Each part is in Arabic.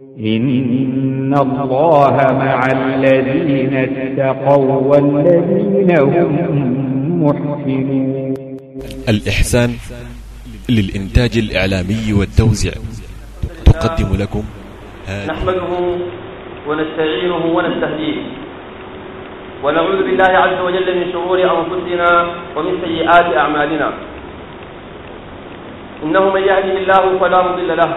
إن الله مع الذين اتقوا والذين هم محسنون الإحسان للإنتاج الإعلامي والتوزيع تقدم لكم هذه نحمده ونستعينه ونستهديه. ونعوذ بالله عز وجل من شرور أنفسنا ومن سيئات أعمالنا. إنه من يهده الله فلا مضل له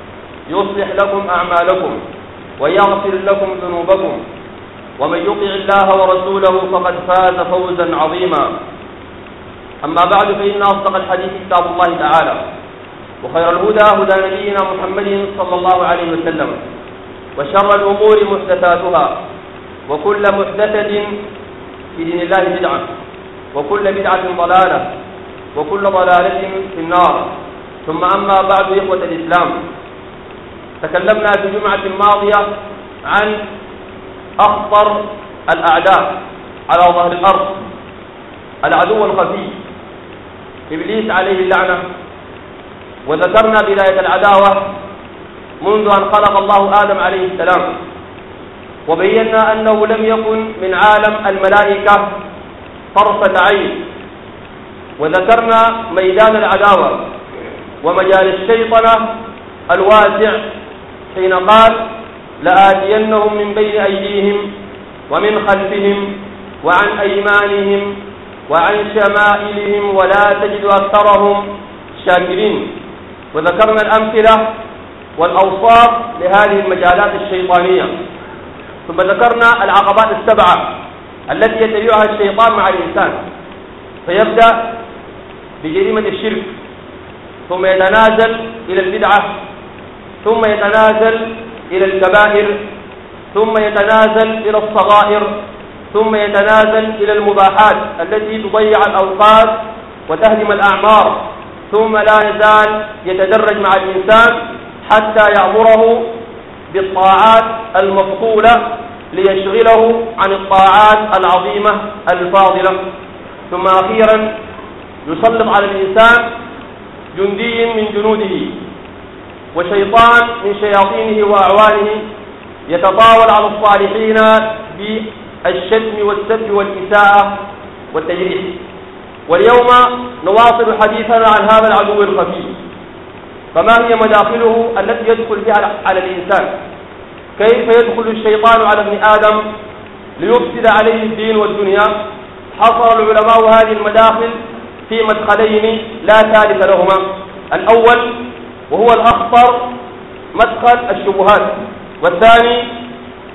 يصلح لكم أعمالكم ويغفر لكم ذنوبكم ومن يطع الله ورسوله فقد فاز فوزا عظيما. أما بعد فإن أصدق الحديث كتاب الله تعالى وخير الهدى هدى نبينا محمد صلى الله عليه وسلم وشر الأمور محدثاتها وكل محدثة في دين الله بدعة وكل بدعة ضلالة وكل ضلالة في النار. ثم أما بعد إخوة الإسلام تكلمنا في الجمعة الماضية عن أخطر الأعداء على ظهر الأرض. العدو الخفي إبليس عليه اللعنة. وذكرنا بداية العداوة منذ أن خلق الله آدم عليه السلام. وبينا أنه لم يكن من عالم الملائكة طرفة عين. وذكرنا ميدان العداوة ومجال الشيطنة الواسع حين قال لآتينهم من بين أيديهم ومن خلفهم وعن أيمانهم وعن شمائلهم ولا تجد أكثرهم شاكرين. وذكرنا الأمثلة والأوصاف لهذه المجالات الشيطانية. ثم ذكرنا العقبات السبعة التي يتبعها الشيطان مع الإنسان. فيبدأ بجريمة الشرك ثم يتنازل إلى البدعة ثم يتنازل إلى الكبائر ثم يتنازل إلى الصغائر ثم يتنازل إلى المباحات التي تضيع الأوقات وتهدم الأعمار ثم لا يزال يتدرج مع الإنسان حتى يأمره بالطاعات المفضولة ليشغله عن الطاعات العظيمة الفاضلة. ثم أخيرا يسلط على الإنسان جندي من جنوده. وشيطان من شياطينه وأعوانه يتطاول على الصالحين بالشتم والسب والإساءة والتجريح. واليوم نواصل حديثنا عن هذا العدو الخفي فما هي مداخله التي يدخل بها على الإنسان؟ كيف يدخل الشيطان على ابن آدم ليفسد عليه الدين والدنيا؟ حصر العلماء هذه المداخل في مدخلين لا ثالث لهما. الأول وهو الأخطر مدخل الشبهات والثاني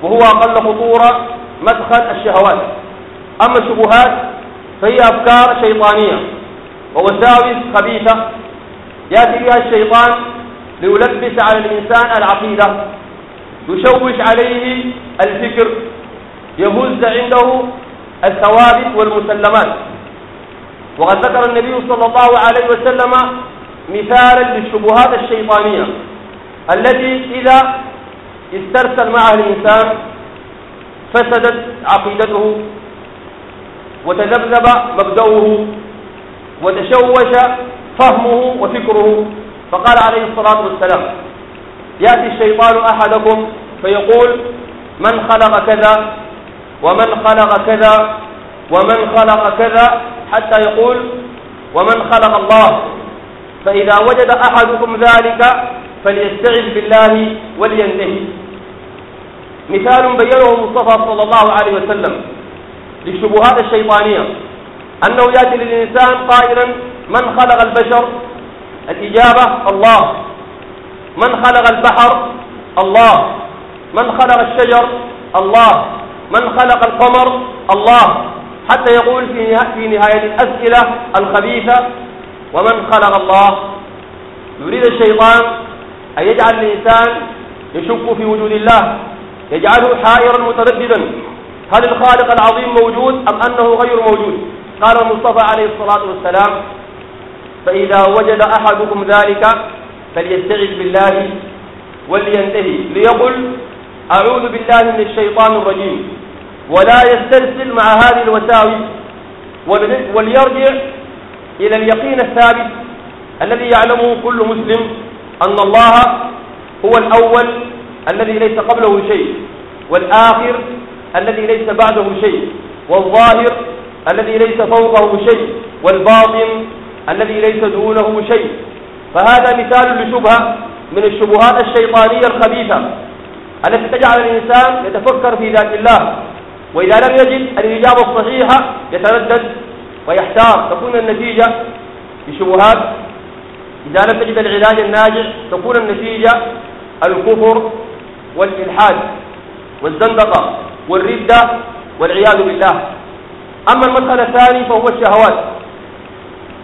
وهو أقل خطورة مدخل الشهوات. أما الشبهات فهي أفكار شيطانية ووساوس خبيثة يأتي بها الشيطان ليلبس على الإنسان العقيدة يشوش عليه الفكر يهز عنده الثوابت والمسلمات. وقد ذكر النبي صلى الله عليه وسلم مثالا للشبهات الشيطانية التي إذا استرسل معها الإنسان فسدت عقيدته وتذبذب مبدأه وتشوش فهمه وفكره. فقال عليه الصلاة والسلام يأتي الشيطان أحدكم فيقول من خلق كذا ومن خلق كذا ومن خلق كذا حتى يقول ومن خلق الله. فإذا وجد أحدكم ذلك فليستعذ بالله ولينتهي. مثال بينه المصطفى صلى الله عليه وسلم للشبهات الشيطانية أنه يأتي للإنسان قائلا من خلق البشر؟ الإجابة الله. من خلق البحر؟ الله. من خلق الشجر؟ الله. من خلق القمر؟ الله. حتى يقول في نهاية الأسئلة الخبيثة ومن خلق الله. يريد الشيطان أن يجعل الإنسان يشك في وجود الله يجعله حائرا مترددا. هل الخالق العظيم موجود أم أنه غير موجود؟ قال المصطفى عليه الصلاة والسلام فإذا وجد أحدكم ذلك فليستعذ بالله ولينتهي. ليقل أعوذ بالله من الشيطان الرجيم. ولا يسترسل مع هذه الوساوس. وليرجع إلى اليقين الثابت الذي يعلمه كل مسلم أن الله هو الأول الذي ليس قبله شيء والآخر الذي ليس بعده شيء والظاهر الذي ليس فوقه شيء والباطن الذي ليس دونه شيء. فهذا مثال لشبهة من الشبهات الشيطانية الخبيثة التي تجعل الإنسان يتفكر في ذات الله وإذا لم يجد الإجابة الصحيحة يتردد ويحتار. تكون النتيجة لشبهات إذا لم تجد العلاج الناجح تكون النتيجة الكفر والإلحاد والزندقة والردة والعياذ بالله. أما المدخل الثاني فهو الشهوات.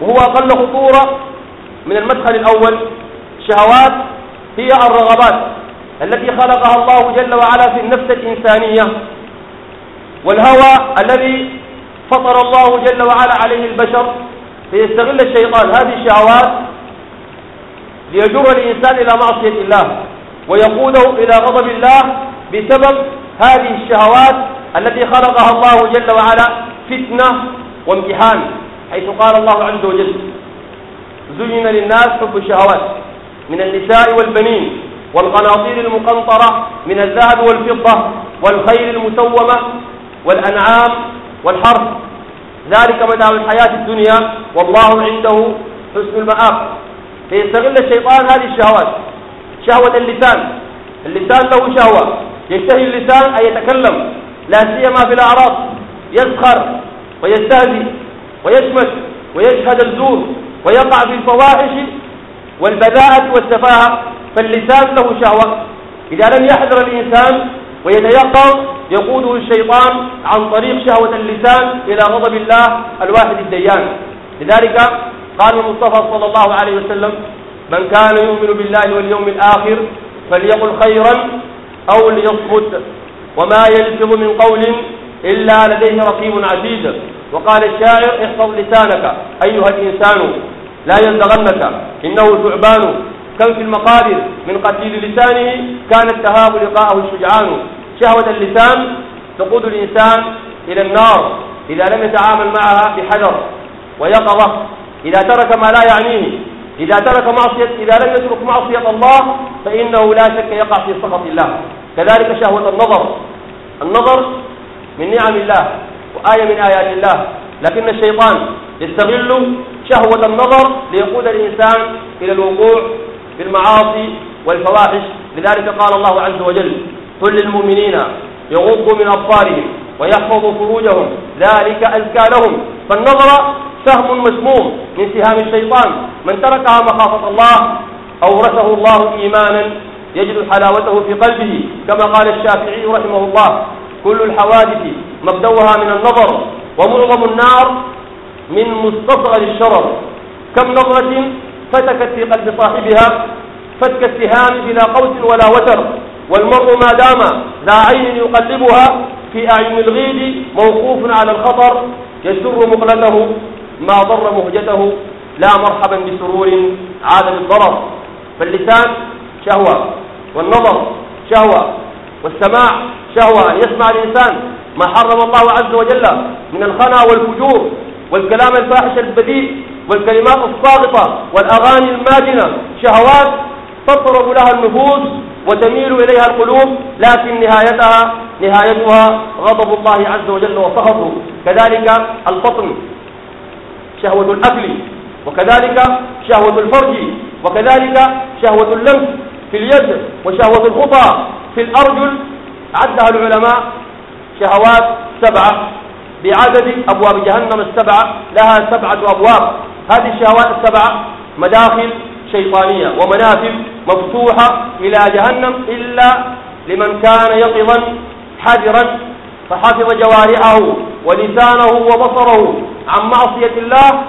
وهو أقل خطورة من المدخل الأول. الشهوات هي الرغبات التي خلقها الله جل وعلا في النفس الإنسانية. والهوى الذي فطر الله جل وعلا عليه البشر فيستغل الشيطان. هذه الشهوات ليجر الإنسان إلى معصية الله ويقوده إلى غضب الله بسبب هذه الشهوات التي خلقها الله جل وعلا فتنة وامتحان حيث قال الله عز وجل زين للناس حب الشهوات من النساء والبنين والقناطير المقنطرة من الذهب والفضة والخيل المسومة والأنعام والحرث ذلك متاع الحياة الدنيا والله عنده حسن المآب. فيستغل الشيطان هذه الشهوات شهوة اللسان. اللسان له شهوة. يشتهي اللسان أن يتكلم. لا سيما في الأعراض. يسخر ويستهزي ويشمت ويشهد الزور ويقع في الفواحش والبذاءة والسفاهة. فاللسان له شهوة. إذا لم يحذر الإنسان ويتيقظ يقوده الشيطان عن طريق شهوة اللسان إلى غضب الله الواحد الديان. لذلك قال المصطفى صلى الله عليه وسلم من كان يؤمن بالله واليوم الآخر فليقل خيرا أو ليصمت وما يلفظ من قول إلا لديه رقيب عتيد. وقال الشاعر احفظ لسانك أيها الإنسان لا يلدغنك إنه ثعبان. كم في المقابر من قتيل لسانه كان التهاب لقاءه الشجعان. شهوة اللسان تقود الإنسان إلى النار إذا لم يتعامل معها بحذر ويقظة. إذا ترك ما لا يعنيه إذا ترك معصية إذا لم يترك معصية الله فإنه لا شك يقع في سخط الله. كذلك شهوة النظر. النظر من نعم الله وآية من آيات الله. لكن الشيطان يستغل شهوة النظر ليقود الإنسان إلى الوقوع في المعاصي والفواحش. لذلك قال الله عز وجل قل للمؤمنين يغضوا من أبصارهم ويحفظوا فروجهم ذلك أزكى لهم. فالنظر سهم مسموم من سهام الشيطان. من تركها مخافة الله أورثه الله إيمانا يجد حلاوته في قلبه. كما قال الشافعي رحمه الله كل الحوادث مبدوها من النظر ومعظم النار من مستصغر الشرر. كم نظرة فتكت في قلب صاحبها فتك السهام بلا قوس ولا وتر. والمرء ما دام ذا عين يقلبها في أعين الغيد موقوف على الخطر يسر مقلته ما ضر مهجته لا مرحبا بسرور عاد بالضرر. فاللسان شهوة والنظر شهوة والسماع شهوة أن يسمع الإنسان ما حرم الله عز وجل من الخنا والفجور والكلام الفاحش البذيء والكلمات الساقطة والأغاني الماجنة. شهوات تطرب لها النفوس وتميل إليها القلوب لكن نهايتها نهايتها غضب الله عز وجل وسخطه كذلك البطن شهوة الأكل وكذلك شهوة الفرج وكذلك شهوة اللمس في اليد وشهوة الخطى في الأرجل. عدها العلماء شهوات سبعة بعدد أبواب جهنم السبعة لها سبعة أبواب. هذه الشهوات السبعة مداخل شيطانية ومنافذ مفتوحة إلى جهنم إلا لمن كان يقظا حذرا فحفظ جوارحه ولسانه وبصره عن معصية الله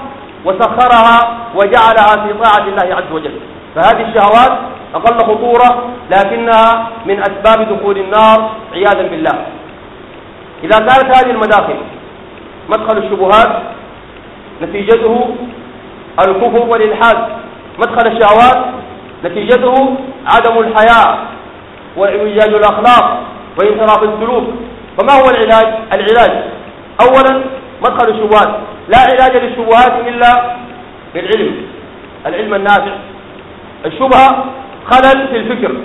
وسخرها وجعلها في طاعة الله عز وجل. فهذه الشهوات أقل خطورة لكنها من أسباب دخول النار عياذا بالله. إذا كانت هذه المداخل مدخل الشبهات نتيجته الكفر والإلحاد. مدخل الشهوات نتيجته عدم الحياة وإعوجاج الأخلاق وانحراف السلوك. فما هو العلاج؟ العلاج أولا مدخل الشبهات لا علاج للشبهات إلا بالعلم العلم النافع. الشبهة خلل في الفكر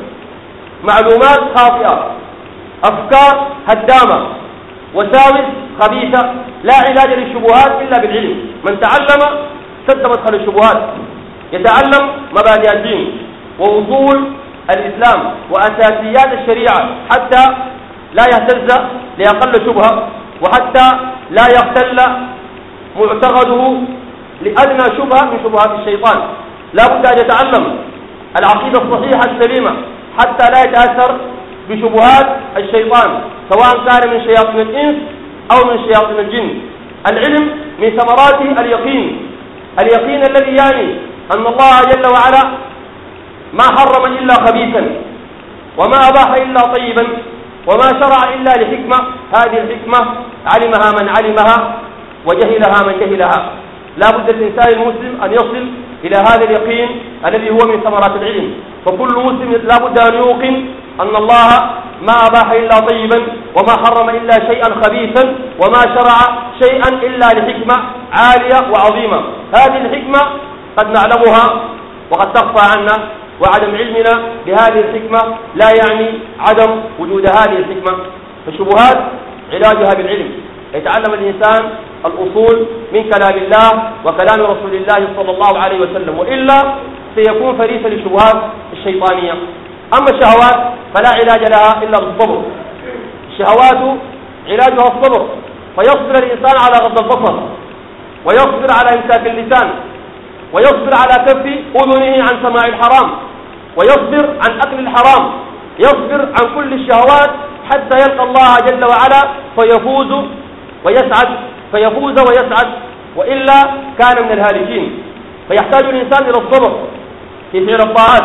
معلومات خاطئة أفكار هدامة وساوس خبيثة. لا علاج للشبهات إلا بالعلم. من تعلم سد مدخل الشبهات. يتعلم مبادئ الدين ووصول الإسلام وأساسيات الشريعة حتى لا يهتز لأقل شبهة وحتى لا يختل معتقده لأدنى شبهة من شبهات الشيطان. لا بد أن يتعلم العقيدة الصحيحة السليمة حتى لا يتأثر بشبهات الشيطان سواء كان من شياطين الإنس أو من شياطين الجن. العلم من ثمرات اليقين اليقين الذي يعني أن الله جل وعلا ما حرم إلا خبيثا وما أباح إلا طيبا وما شرع إلا لحكمة. هذه الحكمة علمها من علمها وجهلها من جهلها. لا بد الإنسان المسلم أن يصل إلى هذا اليقين الذي هو من ثمرات العلم. فكل مسلم لا بد أن يوقن أن الله ما أباح إلا طيبا وما حرم إلا شيئا خبيثا وما شرع شيئا إلا لحكمة عالية وعظيمة. هذه الحكمة قد نعلمها وقد تخفى عنا وعدم علمنا بهذه الحكمة لا يعني عدم وجود هذه الحكمة. فالشبهات علاجها بالعلم. يتعلم الإنسان الأصول من كلام الله وكلام رسول الله صلى الله عليه وسلم وإلا سيكون فريسا للشبهات الشيطانية. أما الشهوات فلا علاج لها إلا بالصبر. الشهوات علاجها الصبر. فيصبر الإنسان على غض البصر ويصبر على إمساك اللسان. ويصبر على كف أذنه عن سماع الحرام ويصبر عن أكل الحرام يصبر عن كل الشهوات حتى يلقى الله جل وعلا فيفوز ويسعد فيفوز ويسعد وإلا كان من الهالكين. فيحتاج الإنسان إلى الصبر في فعل الطاعات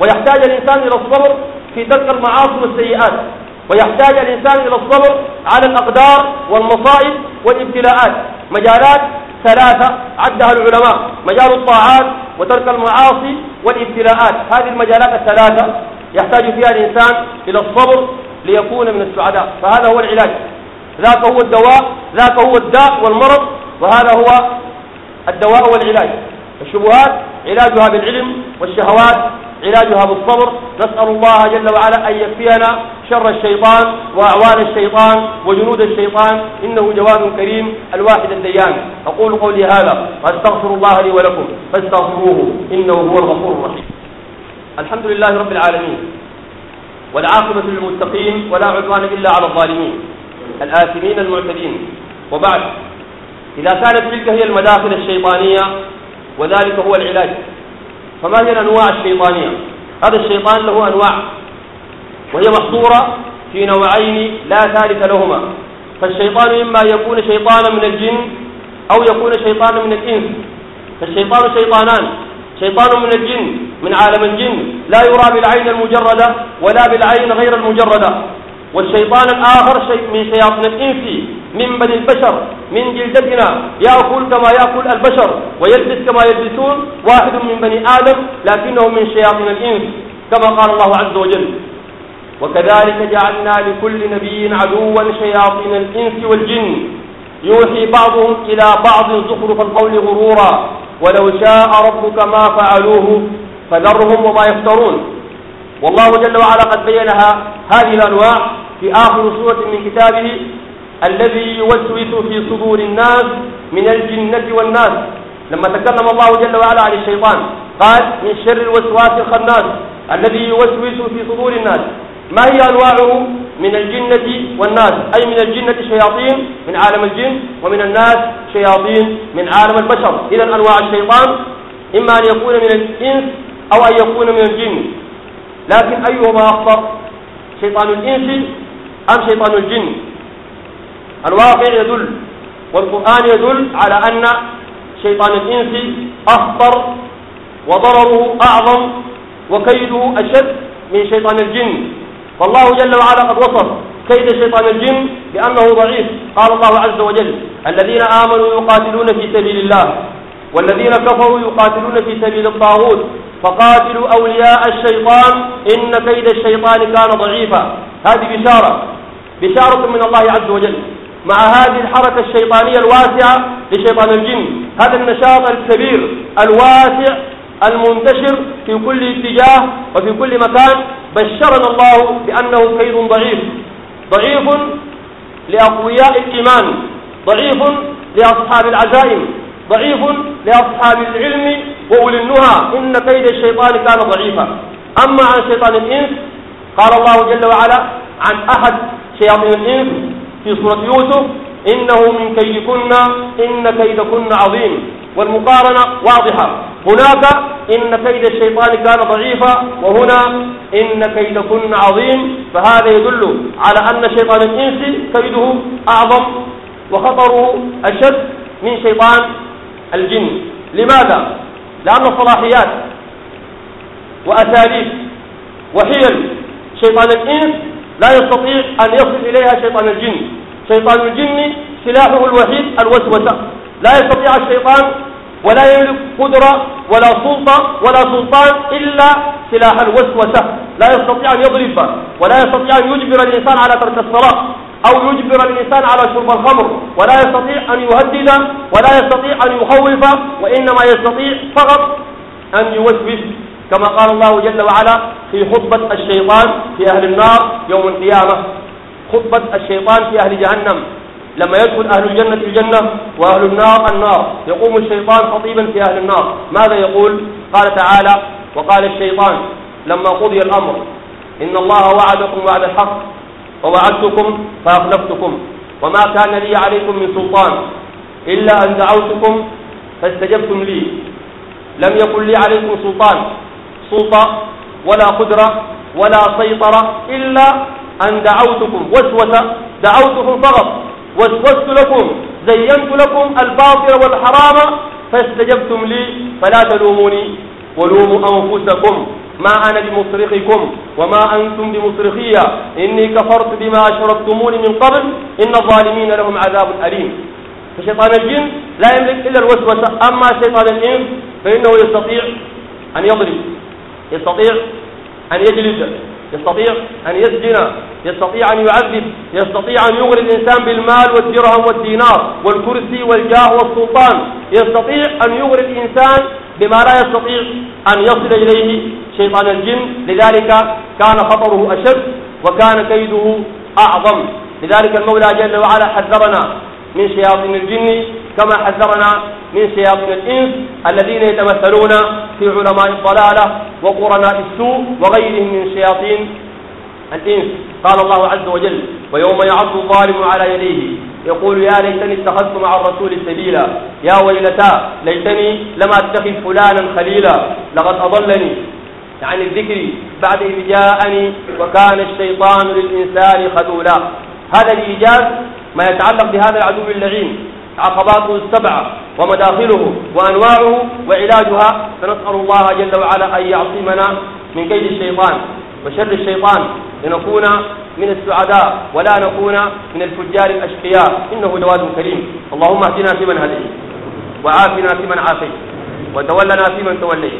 ويحتاج الإنسان إلى الصبر في ترك المعاصي والسيئات ويحتاج الإنسان إلى الصبر على الأقدار والمصائب والابتلاءات مجالات ثلاثة عدها العلماء. مجال الطاعات وترك المعاصي والابتلاءات. هذه المجالات الثلاثة يحتاج فيها الإنسان إلى الصبر ليكون من السعداء. فهذا هو العلاج. ذاك هو الدواء ذاك هو الداء والمرض وهذا هو الدواء والعلاج. الشبهات علاجها بالعلم والشهوات علاجها بالصبر. نسأل الله جل وعلا أن يكفينا شر الشيطان وأعوان الشيطان وجنود الشيطان. إنه جواد كريم الواحد الديان. أقول قولي هذا وأستغفر الله لي ولكم. فاستغفروه. إنه هو الغفور الرحيم. الحمد لله رب العالمين والعاقبة للمتقين ولا عدوان إلا على الظالمين الآثمين المعتدين. وبعد إذا كانت تلك هي المداخل الشيطانية وذلك هو العلاج. فما هي الأنواع الشيطانية. هذا الشيطان له أنواع وهي محصورة في نوعين لا ثالث لهما. فالشيطان إما يكون شيطانا من الجن أو يكون شيطانا من الإنس. فالشيطان شيطانان شيطان من الجن من عالم الجن. لا يرى بالعين المجردة ولا بالعين غير المجردة. والشيطان الآخر شيء من شياطين الإنس من بني البشر. من جلدتنا يأكل كما يأكل البشر ويلبس كما يلبسون واحد من بني آدم لكنه من شياطين الإنس كما قال الله عز وجل وكذلك جعلنا لكل نبي عدوا شياطين الإنس والجن. يوحي بعضهم إلى بعض زخرف القول غرورا ولو شاء ربك ما فعلوه فذرهم وما يفترون. والله جل وعلا قد بينها هذه الأنواع في آخر سورة من كتابه الذي يوسوس في صدور الناس من الجنة والناس. لما تكلم الله جل وعلا عن الشيطان قال من شر الوسواس الخناس. الذي يوسوس في صدور الناس. ما هي أنواعه؟ من الجنة والناس. أي من الجنة شياطين من عالم الجن ومن الناس شياطين من عالم البشر. إذا أنواع الشيطان إما أن يكون من الإنس أو أن يكون من الجن. لكن أيهما أخطر شيطان الإنس أم شيطان الجن؟ الواقع يدل والقرآن يدل على أن شيطان الإنس أخطر وضرره أعظم وكيده أشد من شيطان الجن. فالله جل وعلا قد وصف كيد شيطان الجن بأنه ضعيف. قال الله عز وجل الذين آمنوا يقاتلون في سبيل الله والذين كفروا يقاتلون في سبيل الطاغوت. فقاتلوا أولياء الشيطان إن كيد الشيطان كان ضعيفا. هذه بشارة بشارة من الله عز وجل. مع هذه الحركة الشيطانية الواسعة لشيطان الجن. هذا النشاط الكبير الواسع المنتشر في كل اتجاه وفي كل مكان. بشرنا الله بأنه كيد ضعيف. ضعيف لأقوياء الإيمان. ضعيف لأصحاب العزائم. ضعيف لأصحاب العلم وأولي النهى. إن كيد الشيطان كان ضعيفا. أما عن شيطان الإنس قال الله جل وعلا عن أحد شياطين الإنس في سورة يوسف إنه من كيدكن إن كيدكن عظيم. والمقارنة واضحة. هناك إن كيد الشيطان كان ضعيفا وهنا إن كيدكن عظيم. فهذا يدل على أن شيطان الإنس كيده أعظم وخطره أشد من شيطان الجن. لماذا؟ لأن صلاحيات وأساليب وحيل شيطان الإنس لا يستطيع أن يصل إليها شيطان الجن. شيطان الجن سلاحه الوحيد الوسوسة. لا يستطيع الشيطان ولا يملك قدرة ولا سلطة ولا سلطان إلا سلاح الوسوسة. لا يستطيع أن يضرب ولا يستطيع أن يجبر الإنسان على ترك الصلاة أو يجبر الإنسان على شرب الخمر. ولا يستطيع أن يهدد ولا يستطيع أن يخوف. وإنما يستطيع فقط أن يوسوس. كما قال الله جل وعلا في خطبة الشيطان في أهل النار يوم القيامة. خطبة الشيطان في أهل جهنم. لما يدخل أهل الجنة الجنة وأهل النار النار. يقوم الشيطان خطيبا في أهل النار. ماذا يقول؟ قال تعالى وقال الشيطان لما قضي الأمر إن الله وعدكم وعد الحق ووعدتكم فأخلفتكم وما كان لي عليكم من سلطان إلا أن دعوتكم فاستجبتم لي. لم يكن لي عليكم سلطان. سلطة ولا قدرة ولا سيطرة إلا أن دعوتكم وسوسة دعوتكم فقط وسوست لكم زينت لكم الباطل والحرام فاستجبتم لي فلا تلوموني ولوموا أنفسكم. ما أنا بمصرخكم وما أنتم بمصرخية. إني كفرت بما أشركتموني من قبل. إن الظالمين لهم عذاب أليم. فشيطان الجن لا يملك إلا الوسوسة. أما شيطان الإنس فإنه يستطيع أن يضرب. يستطيع أن يجلد يستطيع أن يسجن يستطيع أن يعذب يستطيع أن يغري الإنسان بالمال والدرهم والدينار والكرسي والجاه والسلطان يستطيع أن يغري الإنسان بما لا يستطيع أن يصل إليه شيطان الجن. لذلك كان خطره أشد وكان كيده أعظم. لذلك المولى جل وعلا حذرنا من شياطين الجن كما حذرنا من شياطين الإنس الذين يتمثلون في علماء الضلالة وقرناء السوء وغيرهم من شياطين الإنس. قال الله عز وجل ويوم يعض الظالم على يديه يقول يا ليتني اتخذت مع الرسول سبيلا يا ويلتا ليتني لم أتخذ فلانا خليلا لقد أضلني. عن الذكر بعد إذ جاءني وكان الشيطان للإنسان خذولا. هذا الإيجاز ما يتعلق بهذا العدو اللعين. عقباته السبعة ومداخله وأنواعه وعلاجها فنسأل الله جل وعلا أن يعصمنا من كيد الشيطان وشر الشيطان لنكون من السعداء ولا نكون من الفجار الأشقياء. إنه جواد كريم. اللهم اهدنا فيمن هديت وعافنا فيمن عافيت وتولنا فيمن توليت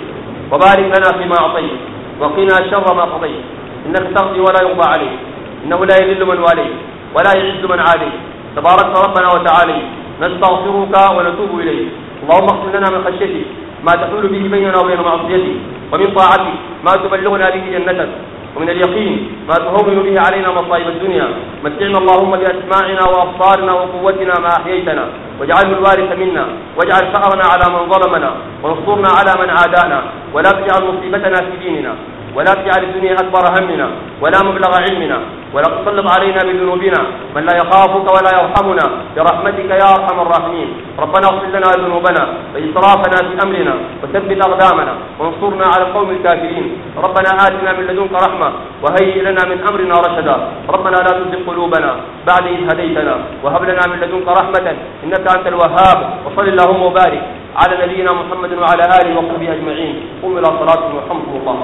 وبارك لنا فيما أعطيت وقنا شر ما قضيت. إنك تقضي ولا يقضى عليك إنه لا يذل من واليت ولا يعز من عاديت. تبارك ربنا وتعالى نستغفرك ونتوب إليك. اللهم اغفر لنا من خشيتك ما تحول به بيننا وبين معصيتك ومن طاعتك ما تبلغنا به جنتك ومن اليقين ما تهون به علينا مصائب الدنيا. متعنا اللهم بأسماعنا وأبصارنا وقوتنا ما أحييتنا. واجعله الوارث منا. واجعل ثأرنا على من ظلمنا. وانصرنا على من عادانا. ولا تجعل مصيبتنا في ديننا. ولا تجعل الدنيا أكبر همنا. ولا مبلغ علمنا. ولا تسلط علينا بذنوبنا من لا يخافك ولا يرحمنا برحمتك يا أرحم الراحمين. ربنا اغفر لنا ذنوبنا وإسرافنا في أمرنا وثبت أقدامنا وانصرنا على القوم الكافرين. ربنا آتنا من لدنك رحمة وهيئ لنا من أمرنا رشدا. ربنا لا تزغ قلوبنا بعد إذ هديتنا. وهب لنا من لدنك رحمة إنك أنت الوهاب. وصل اللهم وبارك على نبينا محمد وعلى آله وصحبه أجمعين. قوموا إلى صلاتكم وارحمكم الله.